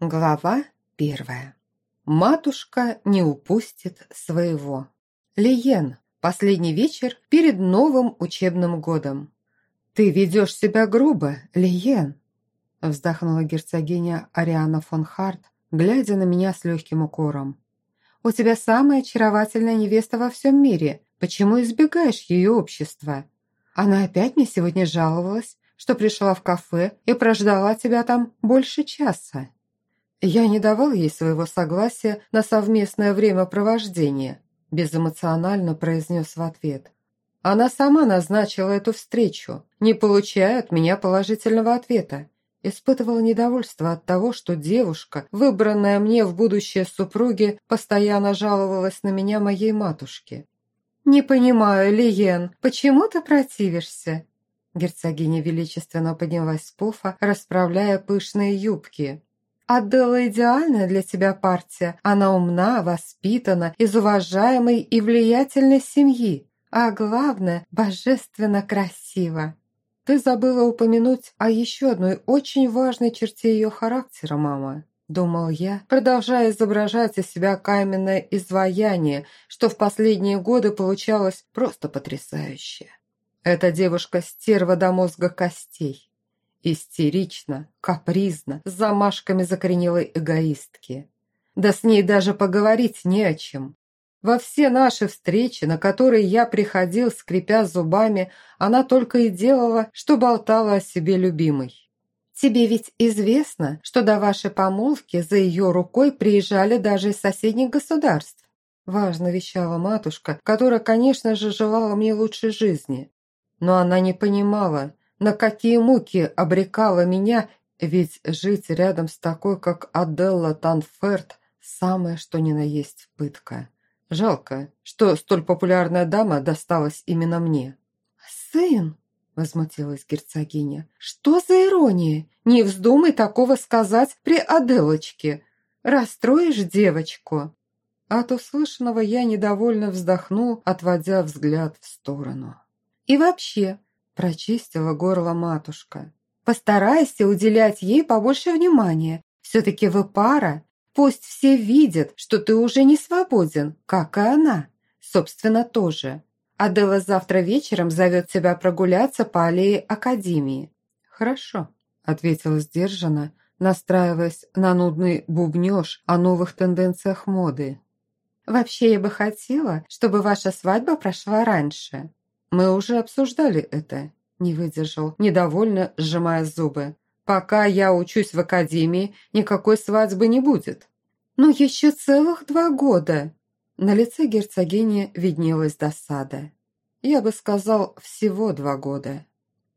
Глава первая. Матушка не упустит своего. Лиен. Последний вечер перед новым учебным годом. «Ты ведешь себя грубо, Лиен», – вздохнула герцогиня Ариана фон Харт, глядя на меня с легким укором. «У тебя самая очаровательная невеста во всем мире. Почему избегаешь ее общества? Она опять мне сегодня жаловалась, что пришла в кафе и прождала тебя там больше часа». Я не давал ей своего согласия на совместное времяпровождение, безэмоционально произнес в ответ. Она сама назначила эту встречу, не получая от меня положительного ответа. Испытывал недовольство от того, что девушка, выбранная мне в будущее супруги, постоянно жаловалась на меня моей матушке. «Не понимаю, Лиен, почему ты противишься?» Герцогиня величественно поднялась с пуфа, расправляя пышные юбки. Аделла идеальная для тебя партия. Она умна, воспитана, из уважаемой и влиятельной семьи. А главное, божественно красива. Ты забыла упомянуть о еще одной очень важной черте ее характера, мама. Думал я, продолжая изображать из себя каменное изваяние, что в последние годы получалось просто потрясающе. Эта девушка стерва до мозга костей. Истерично, капризно, с замашками закоренелой эгоистки. Да с ней даже поговорить не о чем. Во все наши встречи, на которые я приходил, скрипя зубами, она только и делала, что болтала о себе любимой. «Тебе ведь известно, что до вашей помолвки за ее рукой приезжали даже из соседних государств?» Важно вещала матушка, которая, конечно же, желала мне лучшей жизни. Но она не понимала, на какие муки обрекала меня, ведь жить рядом с такой, как Аделла Танферт, самое что ни на есть пытка. Жалко, что столь популярная дама досталась именно мне. «Сын!» – возмутилась герцогиня. «Что за ирония? Не вздумай такого сказать при Аделочке. Расстроишь девочку!» От услышанного я недовольно вздохнул, отводя взгляд в сторону. «И вообще, Прочистила горло матушка. «Постарайся уделять ей побольше внимания. Все-таки вы пара. Пусть все видят, что ты уже не свободен, как и она. Собственно, тоже. Адела завтра вечером зовет тебя прогуляться по аллее Академии». «Хорошо», — ответила сдержанно, настраиваясь на нудный бубнёж о новых тенденциях моды. «Вообще я бы хотела, чтобы ваша свадьба прошла раньше. «Мы уже обсуждали это», – не выдержал, недовольно сжимая зубы. «Пока я учусь в академии, никакой свадьбы не будет». «Ну, еще целых два года!» На лице герцогини виднелась досада. «Я бы сказал, всего два года».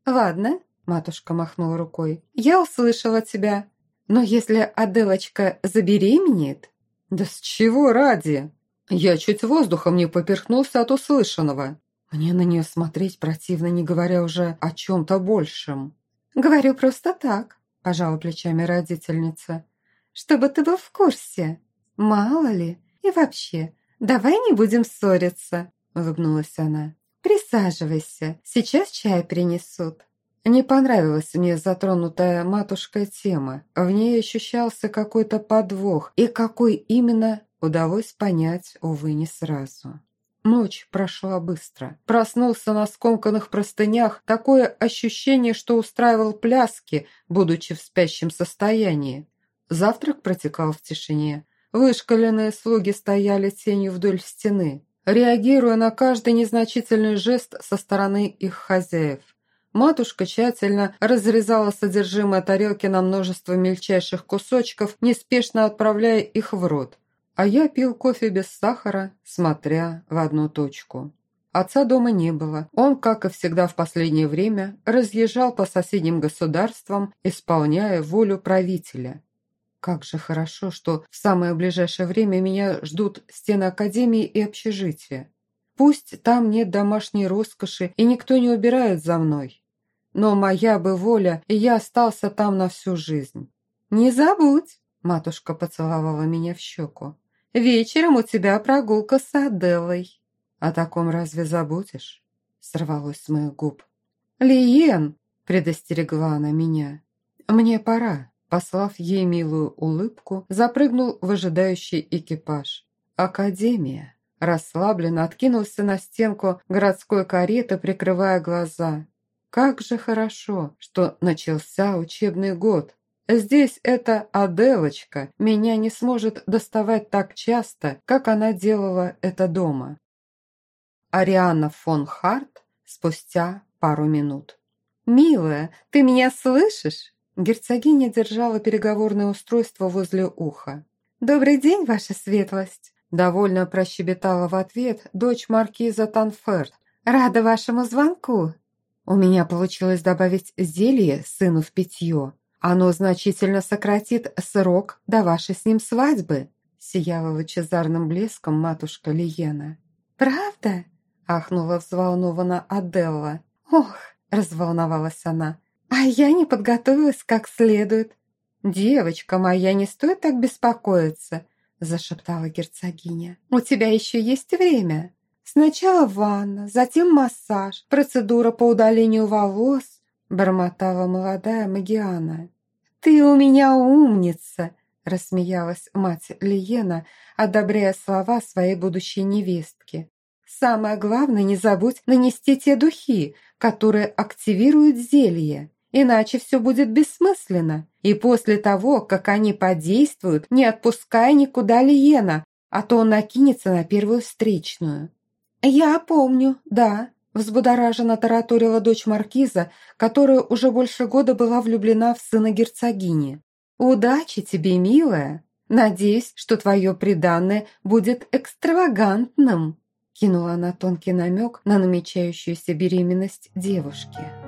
«Ладно», – матушка махнула рукой, – «я услышала тебя. Но если Аделочка забеременеет...» «Да с чего ради?» Я чуть воздухом не поперхнулся от услышанного. Мне на нее смотреть противно, не говоря уже о чем-то большем. «Говорю просто так», – пожала плечами родительница. «Чтобы ты был в курсе. Мало ли. И вообще, давай не будем ссориться», – улыбнулась она. «Присаживайся, сейчас чай принесут». Не понравилась мне затронутая матушкой тема. В ней ощущался какой-то подвох, и какой именно удалось понять, увы, не сразу. Ночь прошла быстро. Проснулся на скомканных простынях, такое ощущение, что устраивал пляски, будучи в спящем состоянии. Завтрак протекал в тишине. Вышкаленные слуги стояли тенью вдоль стены, реагируя на каждый незначительный жест со стороны их хозяев. Матушка тщательно разрезала содержимое тарелки на множество мельчайших кусочков, неспешно отправляя их в рот. А я пил кофе без сахара, смотря в одну точку. Отца дома не было. Он, как и всегда в последнее время, разъезжал по соседним государствам, исполняя волю правителя. Как же хорошо, что в самое ближайшее время меня ждут стены академии и общежития. Пусть там нет домашней роскоши и никто не убирает за мной. Но моя бы воля, и я остался там на всю жизнь. «Не забудь!» – матушка поцеловала меня в щеку. Вечером у тебя прогулка с Аделой». «О таком разве забудешь?» Сорвалось с моих губ. «Лиен!» – предостерегла она меня. «Мне пора», – послав ей милую улыбку, запрыгнул в ожидающий экипаж. Академия. Расслабленно откинулся на стенку городской кареты, прикрывая глаза. Как же хорошо, что начался учебный год. Здесь эта Аделочка меня не сможет доставать так часто, как она делала это дома. Ариана фон Харт спустя пару минут. «Милая, ты меня слышишь?» Герцогиня держала переговорное устройство возле уха. «Добрый день, ваша светлость!» Довольно прощебетала в ответ дочь маркиза Танферт. «Рада вашему звонку!» «У меня получилось добавить зелье сыну в питье. Оно значительно сократит срок до вашей с ним свадьбы», сияла лучезарным блеском матушка Лиена. «Правда?» – ахнула взволнованно Аделла. «Ох!» – разволновалась она. «А я не подготовилась как следует». «Девочка моя, не стоит так беспокоиться», – зашептала герцогиня. «У тебя еще есть время. Сначала ванна, затем массаж, процедура по удалению волос», – бормотала молодая Магиана. «Ты у меня умница!» – рассмеялась мать Лиена, одобряя слова своей будущей невестки. Самое главное, не забудь нанести те духи, которые активируют зелье, иначе все будет бессмысленно. И после того, как они подействуют, не отпускай никуда Лиена, а то он накинется на первую встречную». «Я помню, да», – взбудораженно тараторила дочь маркиза, которая уже больше года была влюблена в сына герцогини. «Удачи тебе, милая! Надеюсь, что твое приданное будет экстравагантным!» кинула она тонкий намек на намечающуюся беременность девушки.